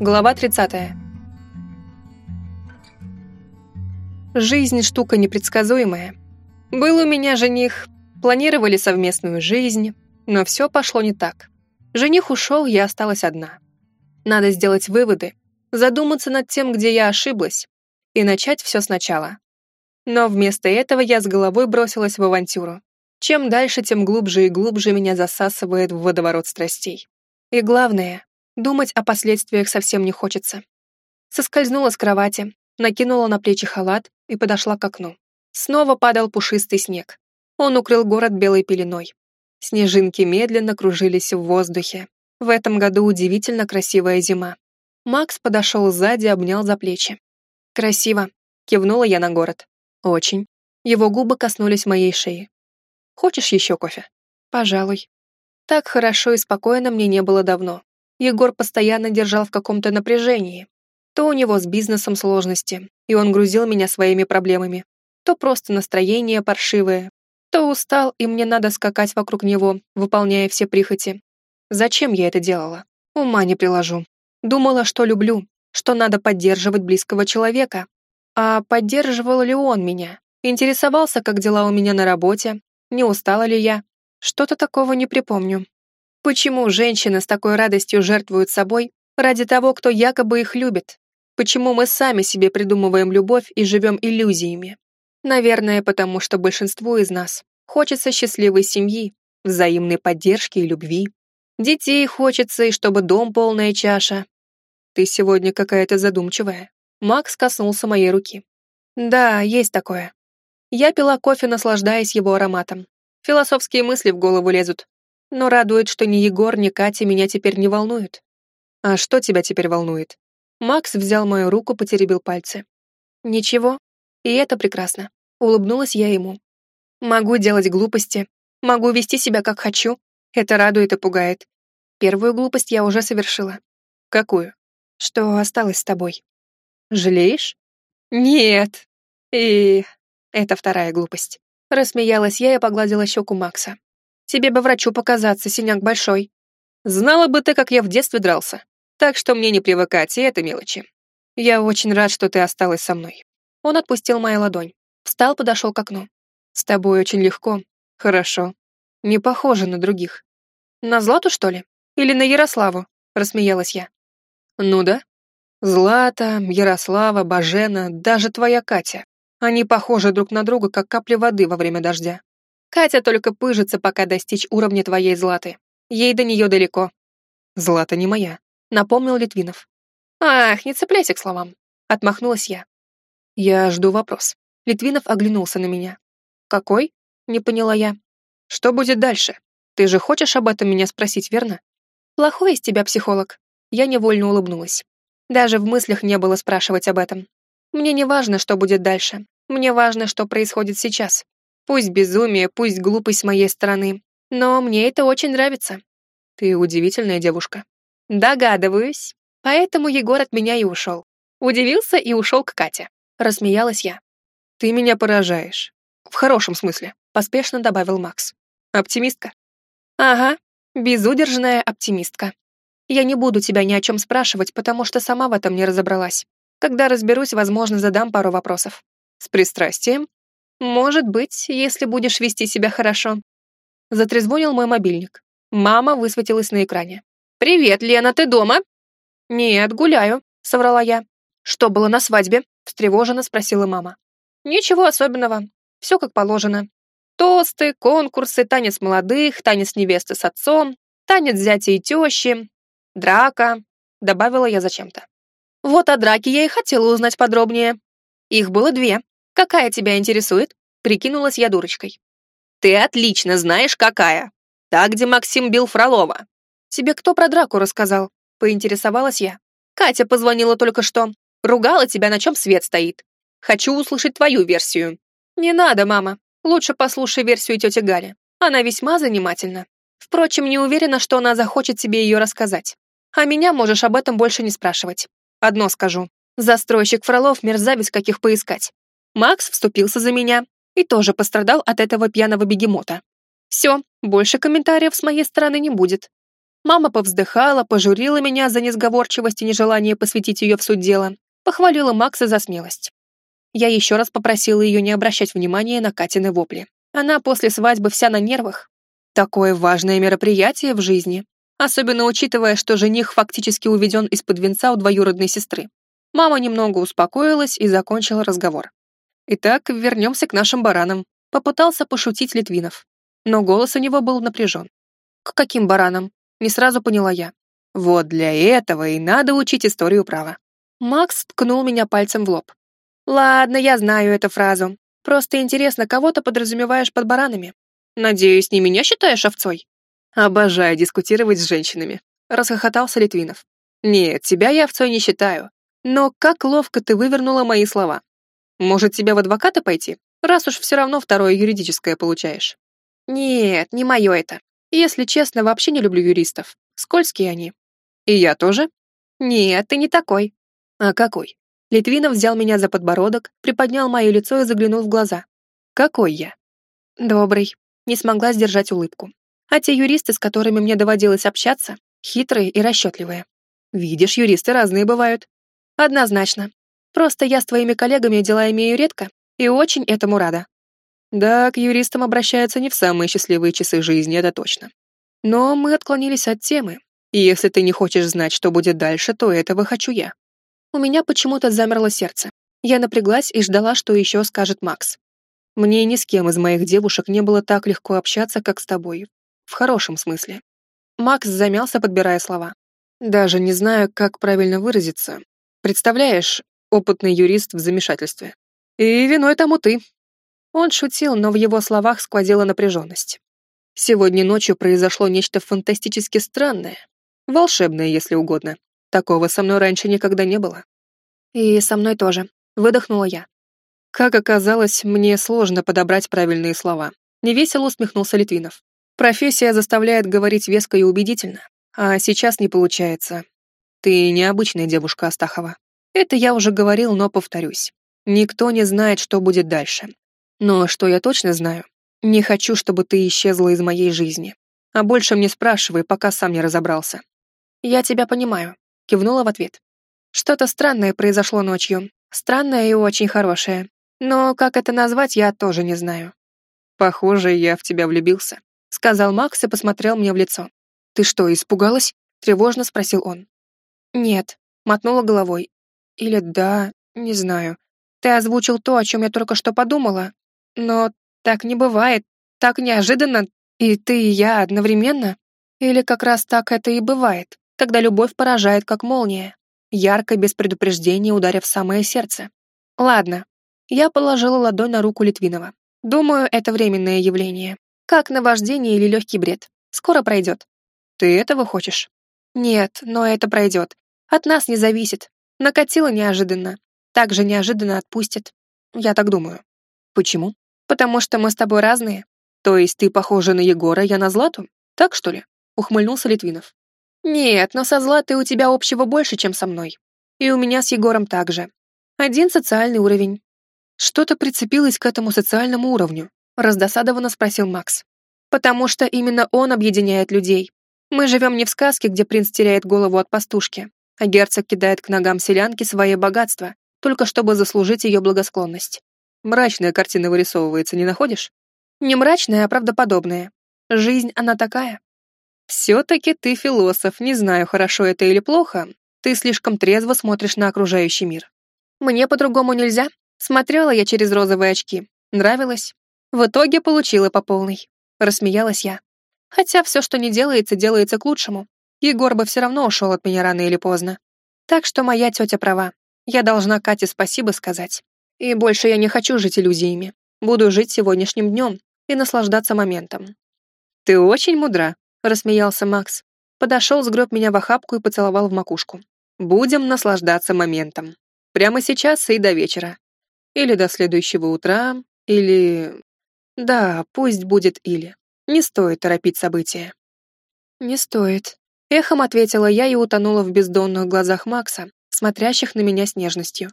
Глава 30. Жизнь штука непредсказуемая. Был у меня жених, планировали совместную жизнь, но все пошло не так. Жених ушел, я осталась одна. Надо сделать выводы, задуматься над тем, где я ошиблась, и начать все сначала. Но вместо этого я с головой бросилась в авантюру. Чем дальше, тем глубже и глубже меня засасывает в водоворот страстей. И главное, думать о последствиях совсем не хочется. Соскользнула с кровати, накинула на плечи халат и подошла к окну. Снова падал пушистый снег. Он укрыл город белой пеленой. Снежинки медленно кружились в воздухе. В этом году удивительно красивая зима. Макс подошел сзади, обнял за плечи. «Красиво», — кивнула я на город. «Очень». Его губы коснулись моей шеи. «Хочешь еще кофе?» «Пожалуй». Так хорошо и спокойно мне не было давно. Егор постоянно держал в каком-то напряжении. То у него с бизнесом сложности, и он грузил меня своими проблемами, то просто настроение паршивое, то устал, и мне надо скакать вокруг него, выполняя все прихоти. Зачем я это делала? Ума не приложу. Думала, что люблю, что надо поддерживать близкого человека. А поддерживал ли он меня? Интересовался, как дела у меня на работе? Не устала ли я? Что-то такого не припомню. Почему женщины с такой радостью жертвуют собой ради того, кто якобы их любит? Почему мы сами себе придумываем любовь и живем иллюзиями? Наверное, потому что большинству из нас хочется счастливой семьи, взаимной поддержки и любви. Детей хочется, и чтобы дом полная чаша. Ты сегодня какая-то задумчивая. Макс коснулся моей руки. Да, есть такое. Я пила кофе, наслаждаясь его ароматом. Философские мысли в голову лезут. Но радует, что ни Егор, ни Катя меня теперь не волнуют. А что тебя теперь волнует? Макс взял мою руку, потеребил пальцы. Ничего, и это прекрасно. Улыбнулась я ему. Могу делать глупости, могу вести себя как хочу. Это радует и пугает. Первую глупость я уже совершила. Какую? Что осталось с тобой. Жалеешь? Нет. И это вторая глупость. Рассмеялась я и погладила щеку Макса. Тебе бы врачу показаться, синяк большой. Знала бы ты, как я в детстве дрался. Так что мне не привыкать, и это мелочи. Я очень рад, что ты осталась со мной. Он отпустил мою ладонь. Встал, подошел к окну. «С тобой очень легко. Хорошо. Не похоже на других». «На Злату, что ли? Или на Ярославу?» — рассмеялась я. «Ну да. Злата, Ярослава, Бажена, даже твоя Катя. Они похожи друг на друга, как капли воды во время дождя. Катя только пыжится, пока достичь уровня твоей Златы. Ей до нее далеко». «Злата не моя», — напомнил Литвинов. «Ах, не цепляйся к словам», — отмахнулась я. «Я жду вопрос». Литвинов оглянулся на меня. «Какой?» — не поняла я. «Что будет дальше? Ты же хочешь об этом меня спросить, верно?» «Плохой из тебя психолог». Я невольно улыбнулась. Даже в мыслях не было спрашивать об этом. Мне не важно, что будет дальше. Мне важно, что происходит сейчас. Пусть безумие, пусть глупость с моей стороны. Но мне это очень нравится. Ты удивительная девушка. Догадываюсь. Поэтому Егор от меня и ушел. Удивился и ушел к Кате. Рассмеялась я. «Ты меня поражаешь. В хорошем смысле», — поспешно добавил Макс. «Оптимистка?» «Ага, безудержная оптимистка. Я не буду тебя ни о чем спрашивать, потому что сама в этом не разобралась. Когда разберусь, возможно, задам пару вопросов. С пристрастием? Может быть, если будешь вести себя хорошо». Затрезвонил мой мобильник. Мама высветилась на экране. «Привет, Лена, ты дома?» «Нет, гуляю», — соврала я. «Что было на свадьбе?» — встревоженно спросила мама. Ничего особенного. Все как положено. Тосты, конкурсы, танец молодых, танец невесты с отцом, танец зятя и тещи, драка, добавила я зачем-то. Вот о драке я и хотела узнать подробнее. Их было две. Какая тебя интересует? Прикинулась я дурочкой. Ты отлично знаешь, какая. Та, где Максим бил Фролова. Тебе кто про драку рассказал? Поинтересовалась я. Катя позвонила только что. Ругала тебя, на чем свет стоит. Хочу услышать твою версию». «Не надо, мама. Лучше послушай версию тети Гали. Она весьма занимательна. Впрочем, не уверена, что она захочет тебе ее рассказать. А меня можешь об этом больше не спрашивать. Одно скажу. Застройщик Фролов мерзавец каких поискать. Макс вступился за меня и тоже пострадал от этого пьяного бегемота. Все, больше комментариев с моей стороны не будет. Мама повздыхала, пожурила меня за несговорчивость и нежелание посвятить ее в суть дела, похвалила Макса за смелость. Я еще раз попросила ее не обращать внимания на Катины вопли. Она после свадьбы вся на нервах. Такое важное мероприятие в жизни, особенно учитывая, что жених фактически уведен из-под венца у двоюродной сестры. Мама немного успокоилась и закончила разговор. Итак, вернемся к нашим баранам. Попытался пошутить Литвинов. Но голос у него был напряжен. К каким баранам? Не сразу поняла я. Вот для этого и надо учить историю права. Макс ткнул меня пальцем в лоб. Ладно, я знаю эту фразу. Просто интересно, кого ты подразумеваешь под баранами? Надеюсь, не меня считаешь овцой? Обожаю дискутировать с женщинами. Расхохотался Литвинов. Нет, тебя я овцой не считаю. Но как ловко ты вывернула мои слова. Может, тебя в адвокаты пойти, раз уж все равно второе юридическое получаешь? Нет, не мое это. Если честно, вообще не люблю юристов. Скользкие они. И я тоже? Нет, ты не такой. А какой? Литвинов взял меня за подбородок, приподнял мое лицо и заглянул в глаза. Какой я? Добрый. Не смогла сдержать улыбку. А те юристы, с которыми мне доводилось общаться, хитрые и расчетливые. Видишь, юристы разные бывают. Однозначно. Просто я с твоими коллегами дела имею редко и очень этому рада. Да, к юристам обращаются не в самые счастливые часы жизни, это точно. Но мы отклонились от темы, и если ты не хочешь знать, что будет дальше, то этого хочу я. У меня почему-то замерло сердце. Я напряглась и ждала, что еще скажет Макс. Мне ни с кем из моих девушек не было так легко общаться, как с тобой. В хорошем смысле. Макс замялся, подбирая слова. Даже не знаю, как правильно выразиться, Представляешь, опытный юрист в замешательстве. И виной тому ты. Он шутил, но в его словах сквозила напряженность. Сегодня ночью произошло нечто фантастически странное. Волшебное, если угодно. Такого со мной раньше никогда не было. И со мной тоже. Выдохнула я. Как оказалось, мне сложно подобрать правильные слова. Невесело усмехнулся Литвинов. Профессия заставляет говорить веско и убедительно. А сейчас не получается. Ты необычная девушка, Астахова. Это я уже говорил, но повторюсь. Никто не знает, что будет дальше. Но что я точно знаю, не хочу, чтобы ты исчезла из моей жизни. А больше мне спрашивай, пока сам не разобрался. Я тебя понимаю, кивнула в ответ. Что-то странное произошло ночью. Странное и очень хорошее. Но как это назвать, я тоже не знаю. Похоже, я в тебя влюбился, сказал Макс и посмотрел мне в лицо. Ты что, испугалась? тревожно спросил он. «Нет», — мотнула головой. «Или да, не знаю. Ты озвучил то, о чем я только что подумала. Но так не бывает, так неожиданно, и ты, и я одновременно. Или как раз так это и бывает, когда любовь поражает, как молния, ярко, без предупреждения ударив самое сердце. Ладно, я положила ладонь на руку Литвинова. Думаю, это временное явление. Как наваждение или легкий бред. Скоро пройдет. Ты этого хочешь? Нет, но это пройдет. От нас не зависит. Накатило неожиданно. Так же неожиданно отпустит. Я так думаю. Почему? Потому что мы с тобой разные. То есть ты похожа на Егора, я на Злату? Так что ли? Ухмыльнулся Литвинов. Нет, но со Златой у тебя общего больше, чем со мной. И у меня с Егором также. Один социальный уровень. Что-то прицепилось к этому социальному уровню, раздосадованно спросил Макс. Потому что именно он объединяет людей, мы живем не в сказке, где принц теряет голову от пастушки, а герцог кидает к ногам селянки свои богатства, только чтобы заслужить ее благосклонность. Мрачная картина вырисовывается, не находишь? Не мрачная, а правдоподобная. Жизнь, она такая. Все-таки ты философ, не знаю, хорошо это или плохо. Ты слишком трезво смотришь на окружающий мир. Мне по-другому нельзя. Смотрела я через розовые очки. Нравилось. В итоге получила по полной. Рассмеялась я. Хотя все, что не делается, делается к лучшему. Егор бы все равно ушел от меня рано или поздно. Так что моя тетя права. Я должна Кате спасибо сказать. И больше я не хочу жить иллюзиями. Буду жить сегодняшним днем и наслаждаться моментом. «Ты очень мудра», — рассмеялся Макс. Подошел, сгреб меня в охапку и поцеловал в макушку. «Будем наслаждаться моментом. Прямо сейчас и до вечера. Или до следующего утра, или... Да, пусть будет или. Не стоит торопить события. Не стоит. Эхом ответила я и утонула в бездонных глазах Макса, смотрящих на меня с нежностью.